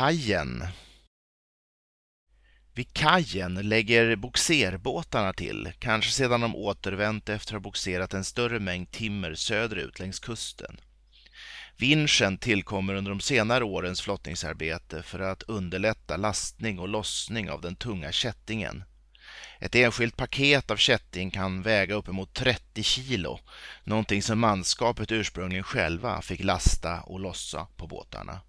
kajen. Vid kajen lägger boxerbåtarna till, kanske sedan de återvänt efter att ha boxerat en större mängd timmer söderut längs kusten. Vinschen tillkommer under de senare årens flottningsarbete för att underlätta lastning och lossning av den tunga kättingen. Ett enskilt paket av kätting kan väga uppemot 30 kilo, någonting som manskapet ursprungligen själva fick lasta och lossa på båtarna.